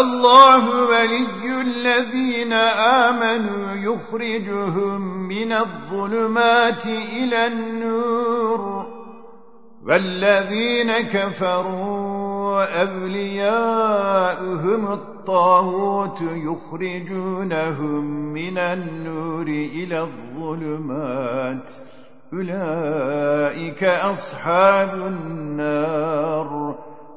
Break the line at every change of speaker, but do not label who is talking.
الله ولي الذين آمنوا يخرجهم من الظلمات إلى النور والذين كفروا أولياؤهم الطاغوت يخرجونهم من النور إلى الظلمات أولئك أصحاب النار